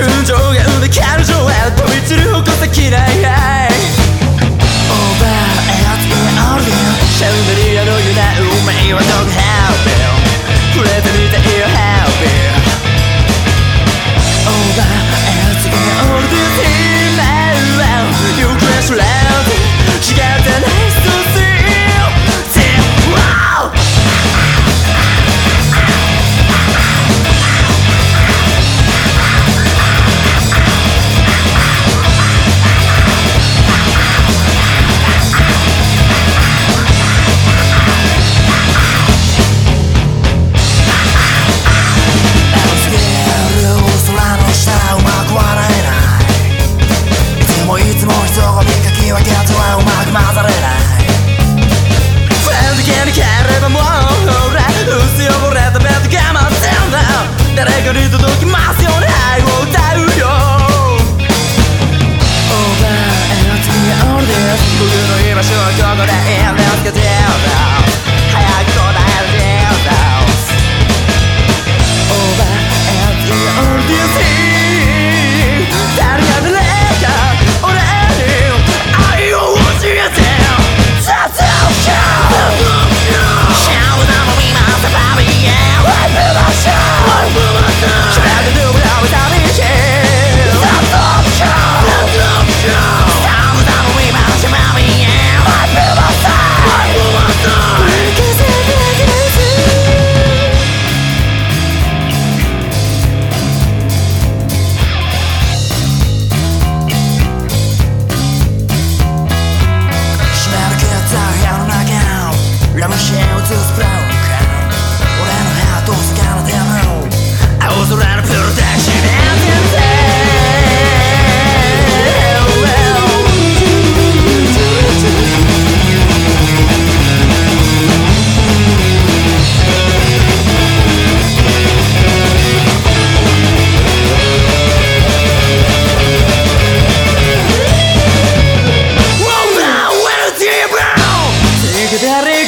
純情が生んで彼女は飛び散る矛先ない